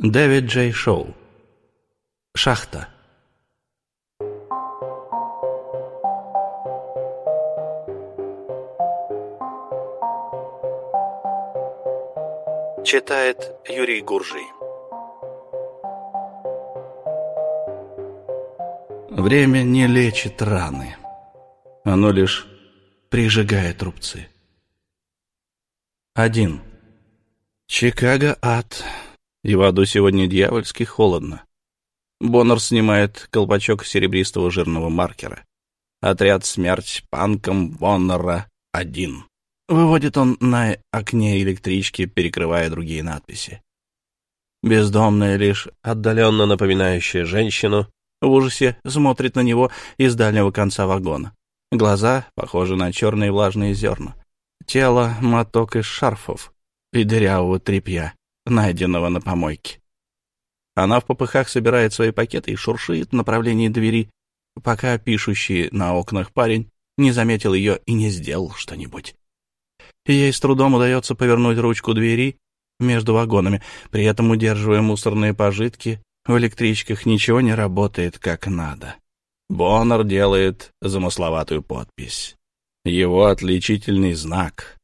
Дэвид Джей Шоу. Шахта. Читает Юрий Гуржий. Время не лечит раны. Оно лишь прижигает рубцы. Один. Чикаго ад. И в аду сегодня дьявольски холодно. Боннер снимает колпачок серебристого жирного маркера. Отряд «Смерть» панком Боннера один. Выводит он на окне электрички, перекрывая другие надписи. Бездомная, лишь отдаленно напоминающая женщину, в ужасе смотрит на него из дальнего конца вагона. Глаза похожи на черные влажные зерна. Тело — моток из шарфов и дырявого тряпья, найденного на помойке. Она в попыхах собирает свои пакеты и шуршит в направлении двери, пока пишущий на окнах парень не заметил ее и не сделал что-нибудь. Ей с трудом удается повернуть ручку двери между вагонами, при этом удерживая мусорные пожитки. В электричках ничего не работает как надо. Боннер делает замысловатую подпись. Его отличительный знак.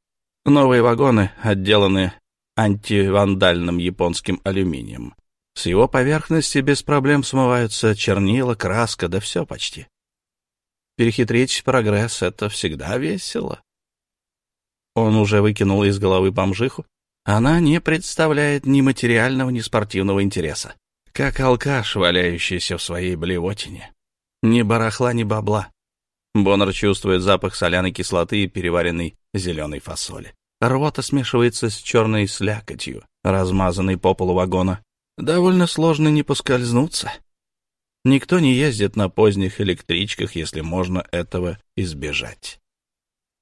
Новые вагоны отделаны антивандальным японским алюминием. С его поверхности без проблем смываются чернила, краска, да все почти. Перехитрить прогресс — это всегда весело. Он уже выкинул из головы бомжиху. Она не представляет ни материального, ни спортивного интереса. Как алкаш, валяющийся в своей блевотине. Ни барахла, ни бабла. Боннер чувствует запах соляной кислоты и переваренной зеленой фасоли. Рвота смешивается с черной слякотью, размазанной по полу вагона. Довольно сложно не поскользнуться. Никто не ездит на поздних электричках, если можно этого избежать.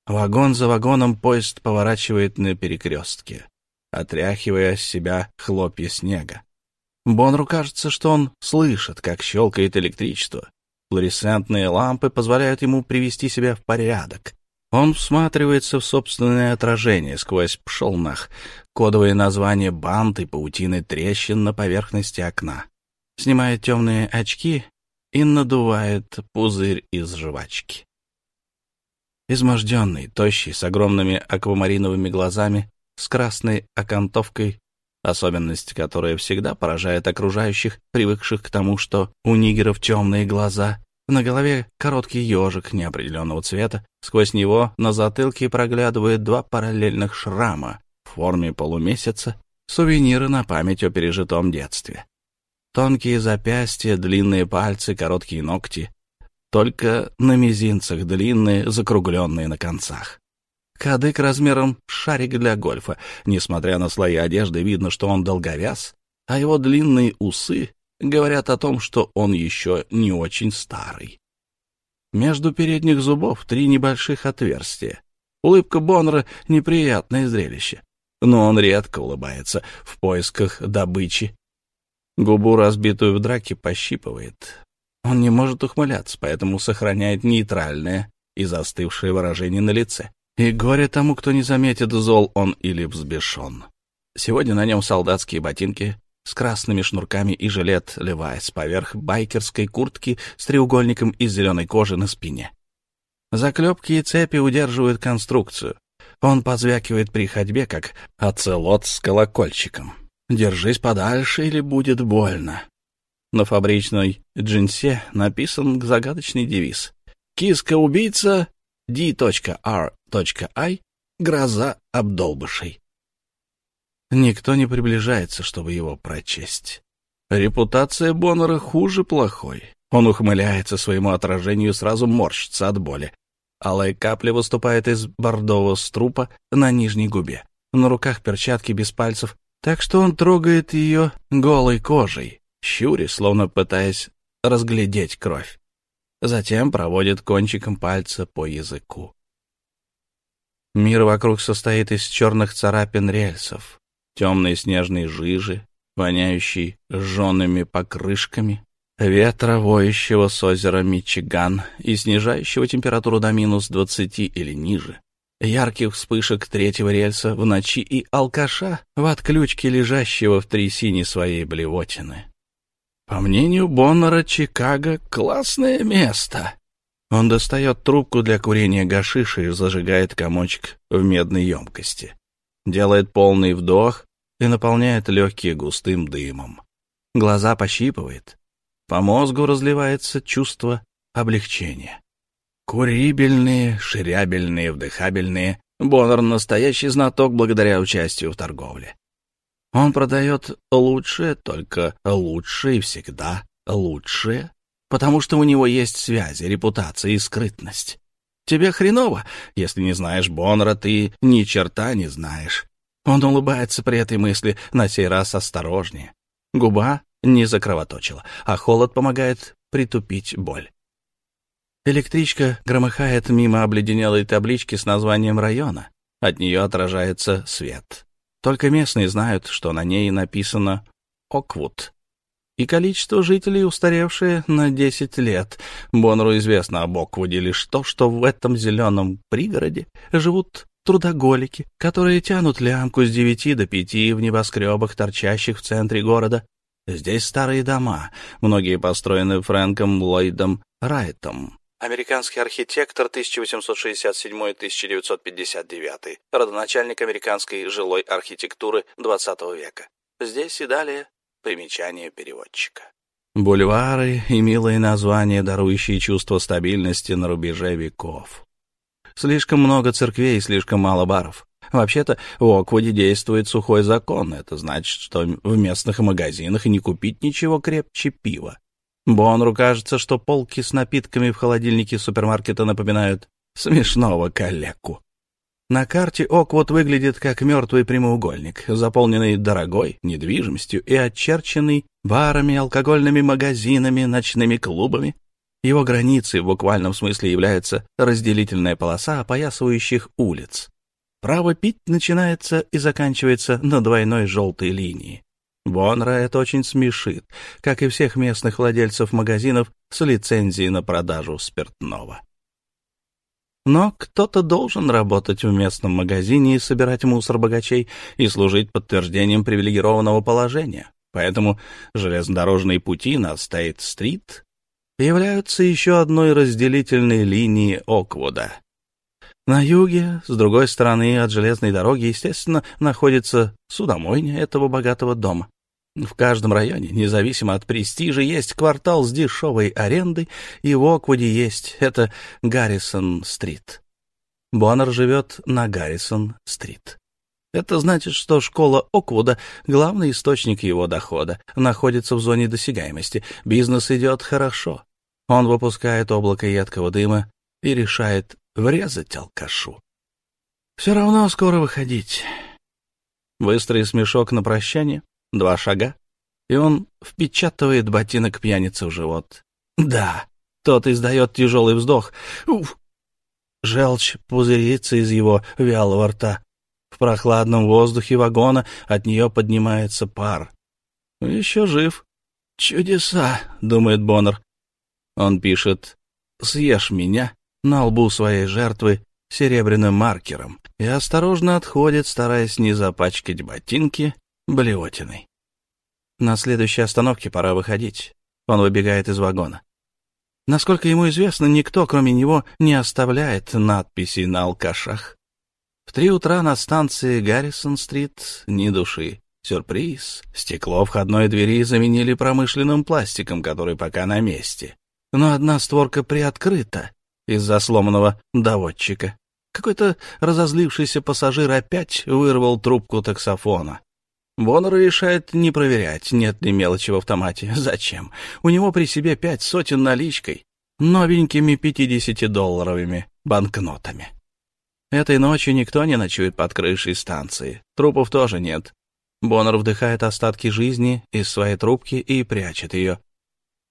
Вагон за вагоном поезд поворачивает на перекрестке, отряхивая с себя хлопья снега. Бонру кажется, что он слышит, как щелкает электричество. Флуоресцентные лампы позволяют ему привести себя в порядок. Он всматривается в собственное отражение сквозь пшелнах, кодовые названия бант и паутины трещин на поверхности окна. Снимает темные очки и надувает пузырь из жвачки. Изможденный, тощий, с огромными аквамариновыми глазами, с красной окантовкой, особенность, которая всегда поражает окружающих, привыкших к тому, что у нигеров темные глаза, на голове короткий ежик неопределенного цвета, сквозь него на затылке проглядывают два параллельных шрама в форме полумесяца, сувениры на память о пережитом детстве. Тонкие запястья, длинные пальцы, короткие ногти, только на мизинцах длинные, закругленные на концах. Кадык размером шарик для гольфа. Несмотря на слои одежды, видно, что он долговяз, а его длинные усы говорят о том, что он еще не очень старый. Между передних зубов три небольших отверстия. Улыбка Боннера — неприятное зрелище, но он редко улыбается в поисках добычи. Губу, разбитую в драке, пощипывает. Он не может ухмыляться, поэтому сохраняет нейтральное и застывшее выражение на лице. И горе тому, кто не заметит, зол он или взбешен. Сегодня на нем солдатские ботинки с красными шнурками и жилет Левайс поверх байкерской куртки с треугольником из зеленой кожи на спине. Заклепки и цепи удерживают конструкцию. Он позвякивает при ходьбе, как оцелот с колокольчиком. «Держись подальше, или будет больно». На фабричной джинсе написан загадочный девиз. «Киска-убийца D.R.I. Гроза обдолбышей». Никто не приближается, чтобы его прочесть. Репутация Боннера хуже плохой. Он ухмыляется своему отражению и сразу морщится от боли. Алая капля выступает из бордового струпа на нижней губе. На руках перчатки без пальцев, так что он трогает ее голой кожей щуря, словно пытаясь разглядеть кровь. Затем проводит кончиком пальца по языку. Мир вокруг состоит из черных царапин рельсов, темной снежной жижи, воняющей жжеными покрышками, ветра, воющего с озера Мичиган и снижающего температуру до минус двадцати или ниже, ярких вспышек третьего рельса в ночи и алкаша в отключке лежащего в трясине своей блевотины. По мнению Боннера, Чикаго — классное место. Он достает трубку для курения гашиша и зажигает комочек в медной емкости. Делает полный вдох и наполняет легкие густым дымом. Глаза пощипывает. По мозгу разливается чувство облегчения. Курибельные, ширябельные, вдыхабельные. Боннер — настоящий знаток благодаря участию в торговле. Он продает лучшее, только лучшее и всегда лучшее потому что у него есть связи, репутация и скрытность. Тебе хреново, если не знаешь Боннера, ты ни черта не знаешь. Он улыбается при этой мысли, на сей раз осторожнее. Губа не закровоточила, а холод помогает притупить боль. Электричка громыхает мимо обледенелой таблички с названием района. От нее отражается свет. Только местные знают, что на ней написано «Оквуд», и количество жителей, устаревшее на 10 лет. Боннеру известно об Оквуде лишь то, что в этом зеленом пригороде живут трудоголики, которые тянут лямку с девяти до пяти в небоскребах, торчащих в центре города. Здесь старые дома, многие построены Фрэнком Ллойдом Райтом. Американский архитектор 1867-1959, родоначальник американской жилой архитектуры XX века. Здесь и далее Примечание переводчика. Бульвары и милые названия, дарующие чувство стабильности на рубеже веков. Слишком много церквей и слишком мало баров. Вообще-то в Оквуде действует сухой закон. Это значит, что в местных магазинах не купить ничего крепче пива. Бонру кажется, что полки с напитками в холодильнике супермаркета напоминают смешного калеку. На карте Оквуд выглядит как мертвый прямоугольник, заполненный дорогой недвижимостью и очерченный барами, алкогольными магазинами, ночными клубами. Его границей в буквальном смысле является разделительная полоса опоясывающих улиц. Право пить начинается и заканчивается на двойной желтой линии. Бонра это очень смешит, как и всех местных владельцев магазинов с лицензией на продажу спиртного. Но кто-то должен работать в местном магазине и собирать мусор богачей и служить подтверждением привилегированного положения. Поэтому железнодорожные пути на Стейт-стрит являются еще одной разделительной линией Оквуда. На юге, с другой стороны от железной дороги, естественно, находится судомойня этого богатого дома. В каждом районе, независимо от престижа, есть квартал с дешевой арендой, и в Оквуде есть. Это Гаррисон-стрит. Боннер живет на Гаррисон-стрит. Это значит, что школа Оквуда, главный источник его дохода, находится в зоне досягаемости. Бизнес идет хорошо. Он выпускает облако едкого дыма и решает врезать алкашу. Все равно скоро выходить. Быстрый смешок на прощание. Два шага, и он впечатывает ботинок пьяницы в живот. Да, тот издает тяжелый вздох. Уф! Желчь пузырится из его вялого рта. В прохладном воздухе вагона от нее поднимается пар. Еще жив. «Чудеса», — думает Боннер. Он пишет «Съешь меня» на лбу своей жертвы серебряным маркером и осторожно отходит, стараясь не запачкать ботинки блевотиной. На следующей остановке пора выходить. Он выбегает из вагона. Насколько ему известно, никто, кроме него, не оставляет надписи на алкашах. В три утра на станции Гаррисон-стрит ни души. Сюрприз. Стекло входной двери заменили промышленным пластиком, который пока на месте. Но одна створка приоткрыта из-за сломанного доводчика. Какой-то разозлившийся пассажир опять вырвал трубку таксофона. Боннер решает не проверять, нет ли мелочи в автомате. Зачем? У него при себе пять сотен наличкой, новенькими пятидесятидолларовыми банкнотами. Этой ночью никто не ночует под крышей станции. Трупов тоже нет. Боннер вдыхает остатки жизни из своей трубки и прячет ее.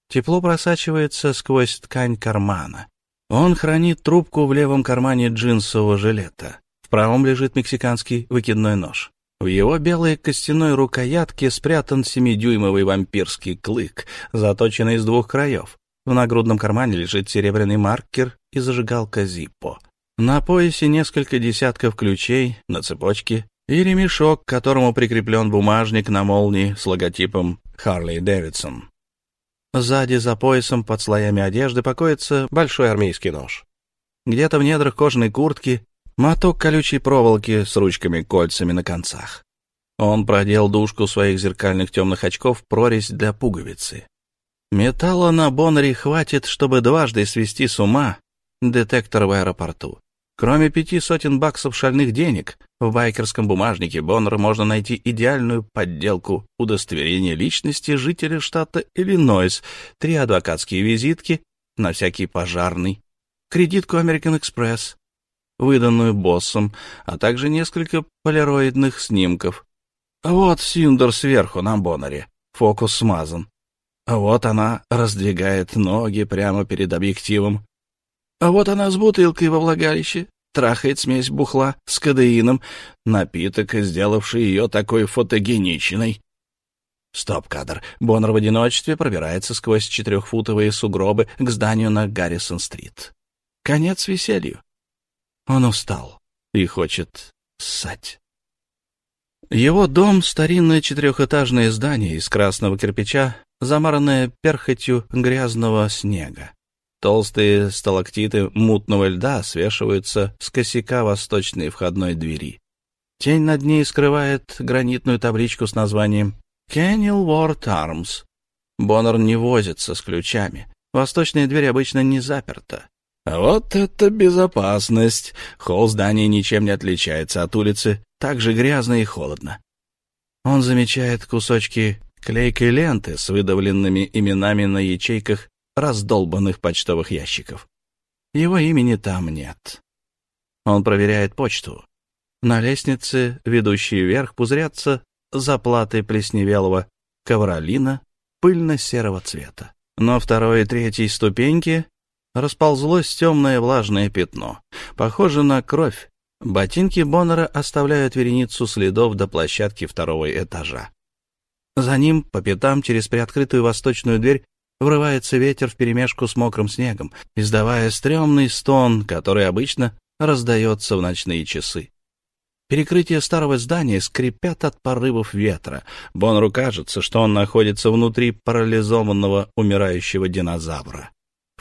Тепло просачивается сквозь ткань кармана. Он хранит трубку в левом кармане джинсового жилета. В правом лежит мексиканский выкидной нож. В его белой костяной рукоятке спрятан семидюймовый вампирский клык, заточенный с двух краев. В нагрудном кармане лежит серебряный маркер и зажигалка Зиппо. На поясе несколько десятков ключей на цепочке и ремешок, к которому прикреплен бумажник на молнии с логотипом Harley Davidson. Сзади за поясом под слоями одежды покоится большой армейский нож. Где-то в недрах кожаной куртки моток колючей проволоки с ручками-кольцами на концах. Он продел дужку своих зеркальных темных очков в прорезь для пуговицы. Металла на Боннере хватит, чтобы дважды свести с ума детектор в аэропорту. Кроме пяти сотен баксов шальных денег, в байкерском бумажнике Боннера можно найти идеальную подделку удостоверения личности жителя штата Иллинойс, три адвокатские визитки на всякий пожарный, кредитку American Express, выданную боссом, а также несколько полироидных снимков. Вот Синдер сверху на Боннере, фокус смазан. Вот она раздвигает ноги прямо перед объективом, а вот она с бутылкой во влагалище, трахает смесь бухла с кадеином, напиток, сделавший ее такой фотогеничной. Стоп-кадр. Боннер в одиночестве пробирается сквозь четырехфутовые сугробы к зданию на Гаррисон-стрит. Конец веселью. Он устал и хочет ссать. Его дом — старинное четырехэтажное здание из красного кирпича, замаранное перхотью грязного снега. Толстые сталактиты мутного льда свешиваются с косяка восточной входной двери. Тень над ней скрывает гранитную табличку с названием «Kenilworth Arms». Боннер не возится с ключами. Восточная дверь обычно не заперта. Вот это безопасность! Холл здания ничем не отличается от улицы, так же грязно и холодно. Он замечает кусочки клейкой ленты с выдавленными именами на ячейках раздолбанных почтовых ящиков. Его имени там нет. Он проверяет почту. На лестнице, ведущей вверх, пузырятся заплаты плесневелого ковролина пыльно-серого цвета. На второй и третьей ступеньке расползлось темное влажное пятно, похоже на кровь. Ботинки Боннера оставляют вереницу следов до площадки второго этажа. За ним, по пятам, через приоткрытую восточную дверь, врывается ветер вперемешку с мокрым снегом, издавая стрёмный стон, который обычно раздается в ночные часы. Перекрытия старого здания скрипят от порывов ветра. Бонру кажется, что он находится внутри парализованного умирающего динозавра.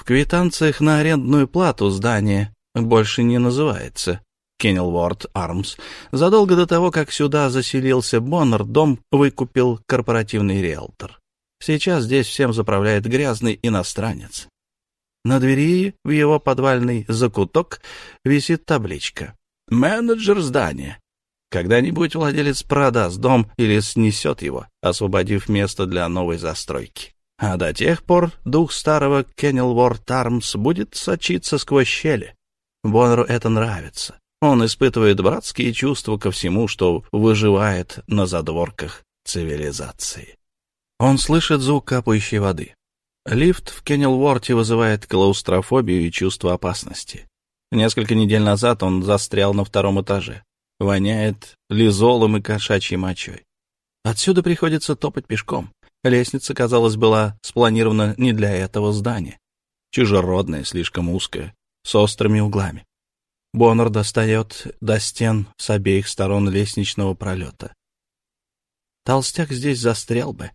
В квитанциях на арендную плату здание больше не называется Кеннелворд Армс. Задолго до того, как сюда заселился Боннер, дом выкупил корпоративный риэлтор. Сейчас здесь всем заправляет грязный иностранец. На двери в его подвальный закуток висит табличка «Менеджер здания». Когда-нибудь владелец продаст дом или снесет его, освободив место для новой застройки. А до тех пор дух старого Кеннелворд Армс будет сочиться сквозь щели. Боннеру это нравится. Он испытывает братские чувства ко всему, что выживает на задворках цивилизации. Он слышит звук капающей воды. Лифт в Кеннелворте вызывает клаустрофобию и чувство опасности. Несколько недель назад он застрял на втором этаже. Воняет лизолом и кошачьей мочой. Отсюда приходится топать пешком. Лестница, казалось, была спланирована не для этого здания. Чужеродная, слишком узкая, с острыми углами. Боннер достает до стен с обеих сторон лестничного пролета. Толстяк здесь застрял бы.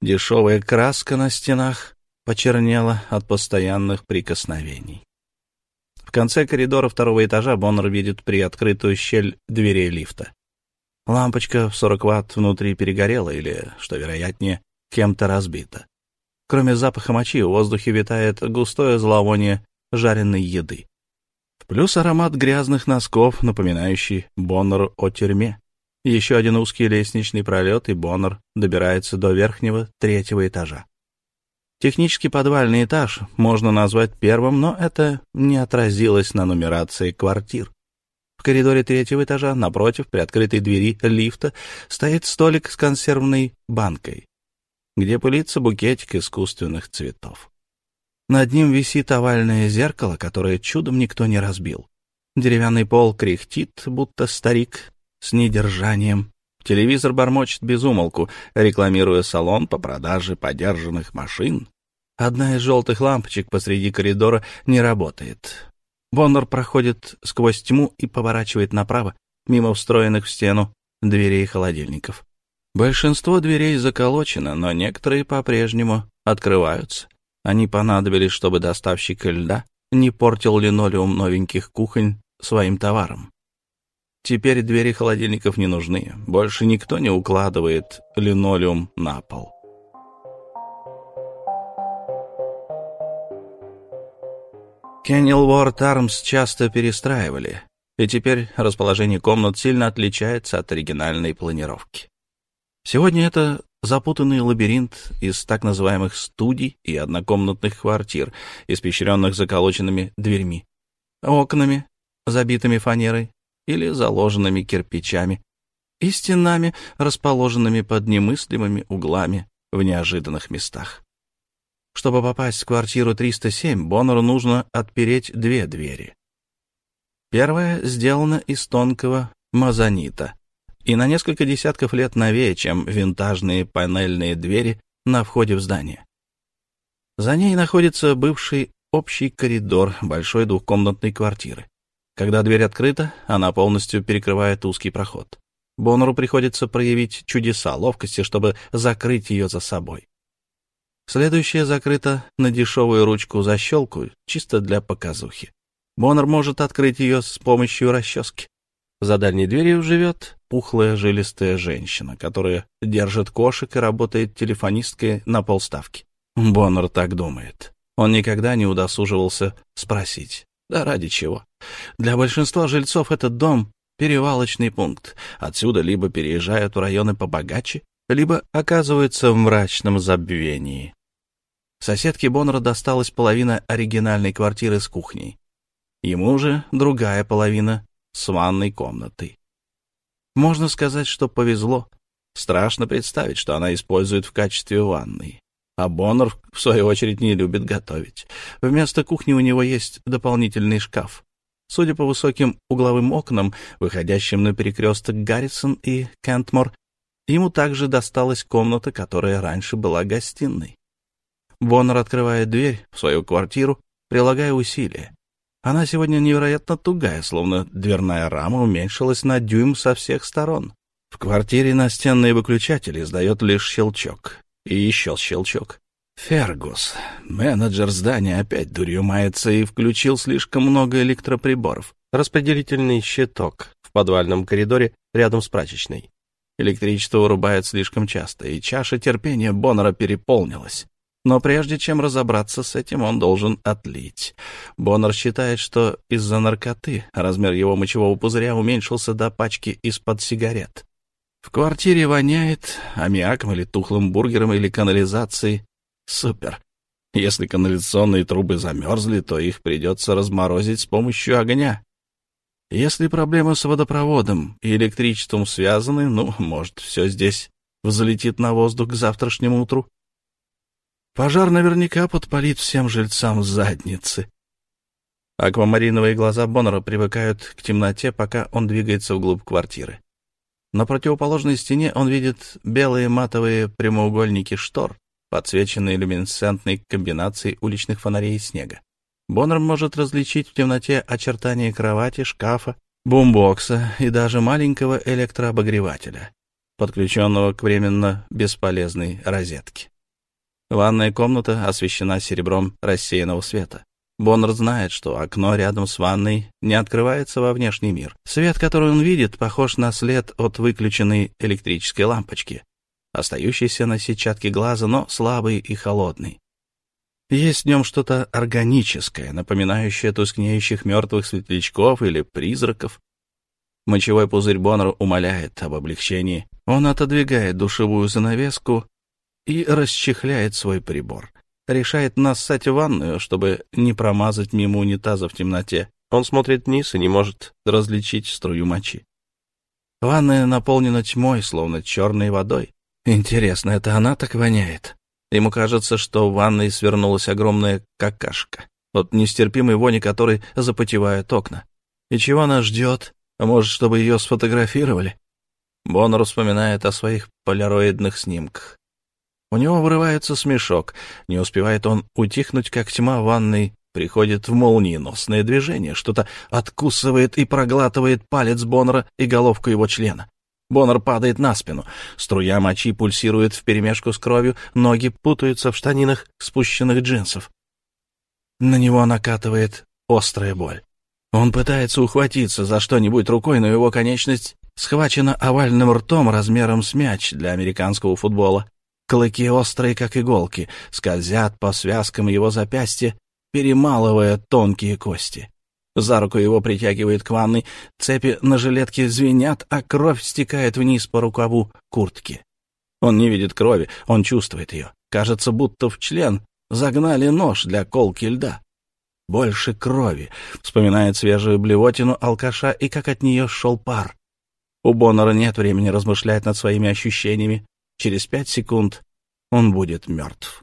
Дешевая краска на стенах почернела от постоянных прикосновений. В конце коридора второго этажа Боннер видит приоткрытую щель дверей лифта. Лампочка в 40 ватт внутри перегорела или, что вероятнее, кем-то разбита. Кроме запаха мочи в воздухе витает густое зловоние жареной еды. Плюс аромат грязных носков, напоминающий Боннеру о тюрьме. Еще один узкий лестничный пролет, и Боннер добирается до верхнего третьего этажа. Технический подвальный этаж можно назвать первым, но это не отразилось на нумерации квартир. В коридоре третьего этажа, напротив приоткрытой двери лифта, стоит столик с консервной банкой, где пылится букетик искусственных цветов. Над ним висит овальное зеркало, которое чудом никто не разбил. Деревянный пол кряхтит, будто старик с недержанием. Телевизор бормочет без умолку, рекламируя салон по продаже подержанных машин. Одна из желтых лампочек посреди коридора не работает. Боннер проходит сквозь тьму и поворачивает направо, мимо встроенных в стену дверей холодильников. Большинство дверей заколочено, но некоторые по-прежнему открываются. Они понадобились, чтобы доставщик льда не портил линолеум новеньких кухонь своим товаром. Теперь двери холодильников не нужны. Больше никто не укладывает линолеум на пол. Кеннелворд Армс часто перестраивали, и теперь расположение комнат сильно отличается от оригинальной планировки. Сегодня это запутанный лабиринт из так называемых студий и однокомнатных квартир, испещренных заколоченными дверьми, окнами, забитыми фанерой или заложенными кирпичами, и стенами, расположенными под немыслимыми углами в неожиданных местах. Чтобы попасть в квартиру 307, Боннеру нужно отпереть две двери. Первая сделана из тонкого мазонита и на несколько десятков лет новее, чем винтажные панельные двери на входе в здание. За ней находится бывший общий коридор большой двухкомнатной квартиры. Когда дверь открыта, она полностью перекрывает узкий проход. Боннеру приходится проявить чудеса ловкости, чтобы закрыть ее за собой. Следующая закрыта на дешевую ручку-защелку, чисто для показухи. Боннер может открыть ее с помощью расчески. За дальней дверью живет пухлая жилистая женщина, которая держит кошек и работает телефонисткой на полставки. Боннер так думает. Он никогда не удосуживался спросить. Да ради чего? Для большинства жильцов этот дом — перевалочный пункт. Отсюда либо переезжают в районы побогаче, либо оказываются в мрачном забвении. Соседке Боннера досталась половина оригинальной квартиры с кухней. Ему же другая половина с ванной комнатой. Можно сказать, что повезло. Страшно представить, что она использует в качестве ванной. А Боннер, в свою очередь, не любит готовить. Вместо кухни у него есть дополнительный шкаф. Судя по высоким угловым окнам, выходящим на перекресток Гаррисон и Кентмор, ему также досталась комната, которая раньше была гостиной. Боннер открывает дверь в свою квартиру, прилагая усилия. Она сегодня невероятно тугая, словно дверная рама уменьшилась на дюйм со всех сторон. В квартире настенный выключатель издает лишь щелчок. И еще щелчок. Фергус, менеджер здания, опять дурью мается и включил слишком много электроприборов. Распределительный щиток в подвальном коридоре рядом с прачечной. Электричество вырубает слишком часто, и чаша терпения Боннера переполнилась. Но прежде чем разобраться с этим, он должен отлить. Боннер считает, что из-за наркоты размер его мочевого пузыря уменьшился до пачки из-под сигарет. В квартире воняет аммиаком или тухлым бургером или канализацией. Супер. Если канализационные трубы замерзли, то их придется разморозить с помощью огня. Если проблемы с водопроводом и электричеством связаны, ну, может, все здесь взлетит на воздух к завтрашнему утру. Пожар наверняка подпалит всем жильцам задницы. Аквамариновые глаза Боннера привыкают к темноте, пока он двигается вглубь квартиры. На противоположной стене он видит белые матовые прямоугольники штор, подсвеченные люминесцентной комбинацией уличных фонарей и снега. Боннер может различить в темноте очертания кровати, шкафа, бумбокса и даже маленького электрообогревателя, подключенного к временно бесполезной розетке. Ванная комната освещена серебром рассеянного света. Боннер знает, что окно рядом с ванной не открывается во внешний мир. Свет, который он видит, похож на след от выключенной электрической лампочки, остающийся на сетчатке глаза, но слабый и холодный. Есть в нем что-то органическое, напоминающее тускнеющих мертвых светлячков или призраков. Мочевой пузырь Боннера умоляет об облегчении. Он отодвигает душевую занавеску и расчехляет свой прибор. Решает нассать ванную, чтобы не промазать мимо унитаза в темноте. Он смотрит вниз и не может различить струю мочи. Ванная наполнена тьмой, словно черной водой. Интересно, это она так воняет? Ему кажется, что в ванной свернулась огромная какашка, от нестерпимой вони которой запотевают окна. И чего она ждет? Может, чтобы ее сфотографировали? Боннер вспоминает о своих полироидных снимках. У него вырывается смешок. Не успевает он утихнуть, как тьма ванной приходит в молниеносное движение, что-то откусывает и проглатывает палец Боннера и головку его члена. Боннер падает на спину. Струя мочи пульсирует вперемешку с кровью, ноги путаются в штанинах спущенных джинсов. На него накатывает острая боль. Он пытается ухватиться за что-нибудь рукой, но его конечность схвачена овальным ртом размером с мяч для американского футбола. Клыки острые, как иголки, скользят по связкам его запястья, перемалывая тонкие кости. За руку его притягивает к ванной, цепи на жилетке звенят, а кровь стекает вниз по рукаву куртки. Он не видит крови, он чувствует ее. Кажется, будто в член загнали нож для колки льда. Больше крови. Вспоминает свежую блевотину алкаша и как от нее шел пар. У Боннера нет времени размышлять над своими ощущениями. Через пять секунд он будет мертв.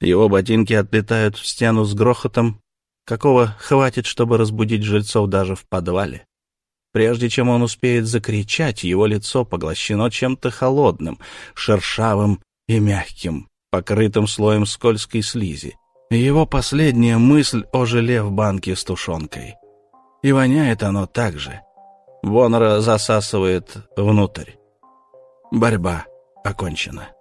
Его ботинки отлетают в стену с грохотом, какого хватит, чтобы разбудить жильцов даже в подвале. Прежде чем он успеет закричать, его лицо поглощено чем-то холодным, шершавым и мягким, покрытым слоем скользкой слизи. Его последняя мысль о желе в банке с тушенкой. И воняет оно так же. Боннера засасывает внутрь. Борьба окончена.